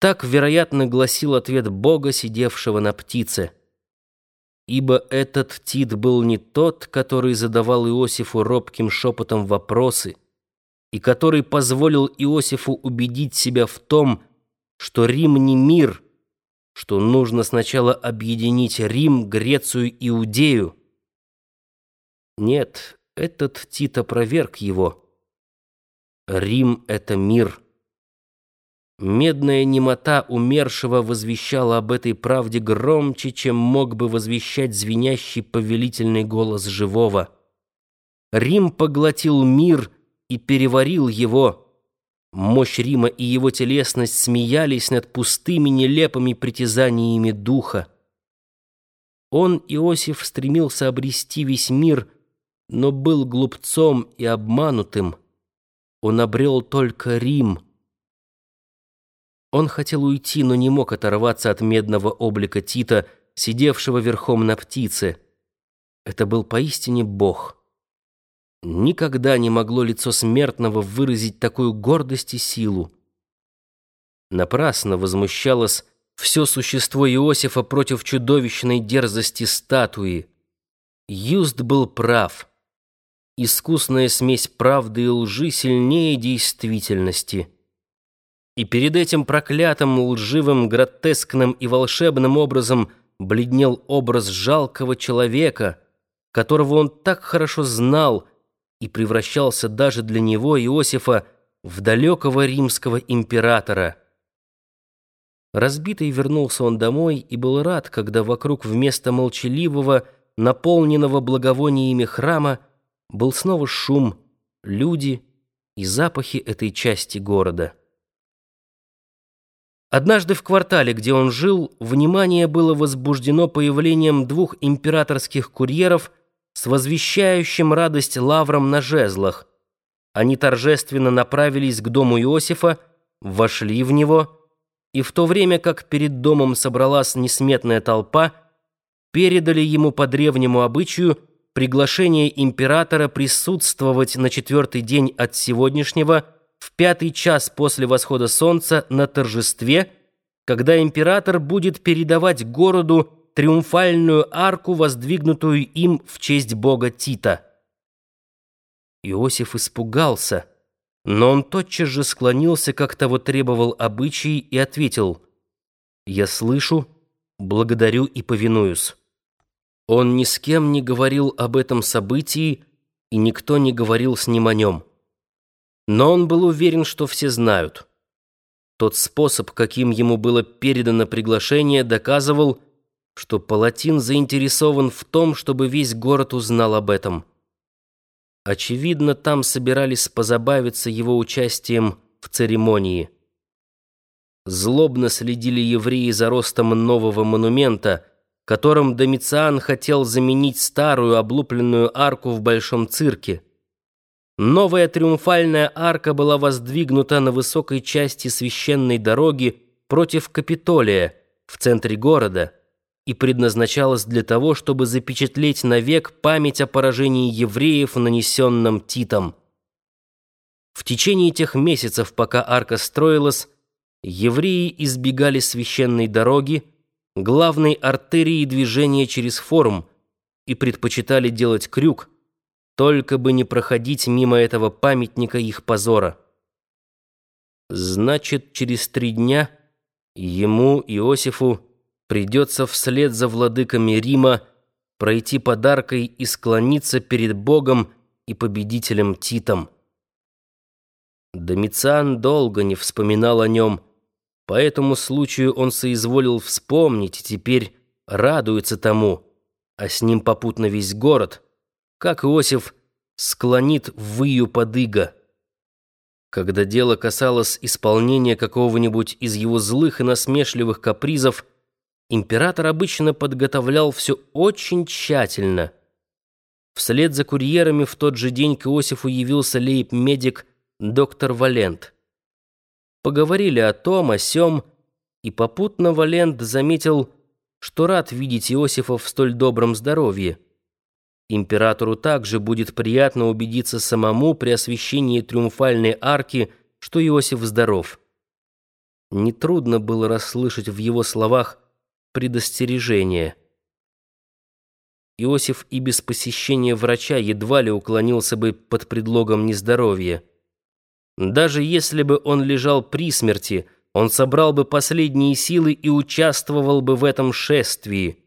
Так, вероятно, гласил ответ Бога, сидевшего на птице. Ибо этот Тит был не тот, который задавал Иосифу робким шепотом вопросы, и который позволил Иосифу убедить себя в том, что Рим не мир, что нужно сначала объединить Рим, Грецию, Иудею. Нет, этот Тит опроверг его. Рим — это мир. Медная немота умершего возвещала об этой правде громче, чем мог бы возвещать звенящий повелительный голос живого. Рим поглотил мир и переварил его. Мощь Рима и его телесность смеялись над пустыми нелепыми притязаниями духа. Он, Иосиф, стремился обрести весь мир, но был глупцом и обманутым. Он обрел только Рим — он хотел уйти, но не мог оторваться от медного облика Тита, сидевшего верхом на птице. Это был поистине Бог. Никогда не могло лицо смертного выразить такую гордость и силу. Напрасно возмущалось все существо Иосифа против чудовищной дерзости статуи. Юст был прав. Искусная смесь правды и лжи сильнее действительности. И перед этим проклятым, лживым, гротескным и волшебным образом бледнел образ жалкого человека, которого он так хорошо знал и превращался даже для него, Иосифа, в далекого римского императора. Разбитый вернулся он домой и был рад, когда вокруг вместо молчаливого, наполненного благовониями храма был снова шум, люди и запахи этой части города. Однажды в квартале, где он жил, внимание было возбуждено появлением двух императорских курьеров с возвещающим радость лавром на жезлах. Они торжественно направились к дому Иосифа, вошли в него, и в то время как перед домом собралась несметная толпа, передали ему по древнему обычаю приглашение императора присутствовать на четвертый день от сегодняшнего – в пятый час после восхода солнца на торжестве, когда император будет передавать городу триумфальную арку, воздвигнутую им в честь бога Тита. Иосиф испугался, но он тотчас же склонился, как того требовал обычай, и ответил «Я слышу, благодарю и повинуюсь». Он ни с кем не говорил об этом событии, и никто не говорил с ним о нем. Но он был уверен, что все знают. Тот способ, каким ему было передано приглашение, доказывал, что Палатин заинтересован в том, чтобы весь город узнал об этом. Очевидно, там собирались позабавиться его участием в церемонии. Злобно следили евреи за ростом нового монумента, которым Домициан хотел заменить старую облупленную арку в Большом цирке. Новая триумфальная арка была воздвигнута на высокой части священной дороги против Капитолия в центре города и предназначалась для того, чтобы запечатлеть навек память о поражении евреев, нанесенном Титом. В течение тех месяцев, пока арка строилась, евреи избегали священной дороги, главной артерии движения через форум, и предпочитали делать крюк, только бы не проходить мимо этого памятника их позора. Значит, через три дня ему, Иосифу, придется вслед за владыками Рима пройти подаркой и склониться перед Богом и победителем Титом. Домициан долго не вспоминал о нем, по этому случаю он соизволил вспомнить и теперь радуется тому, а с ним попутно весь город — как Иосиф склонит выю подыга. Когда дело касалось исполнения какого-нибудь из его злых и насмешливых капризов, император обычно подготовлял все очень тщательно. Вслед за курьерами в тот же день к Иосифу явился лейб-медик доктор Валент. Поговорили о том, о сём, и попутно Валент заметил, что рад видеть Иосифа в столь добром здоровье. Императору также будет приятно убедиться самому при освещении триумфальной арки, что Иосиф здоров. Нетрудно было расслышать в его словах предостережение. Иосиф и без посещения врача едва ли уклонился бы под предлогом нездоровья. Даже если бы он лежал при смерти, он собрал бы последние силы и участвовал бы в этом шествии.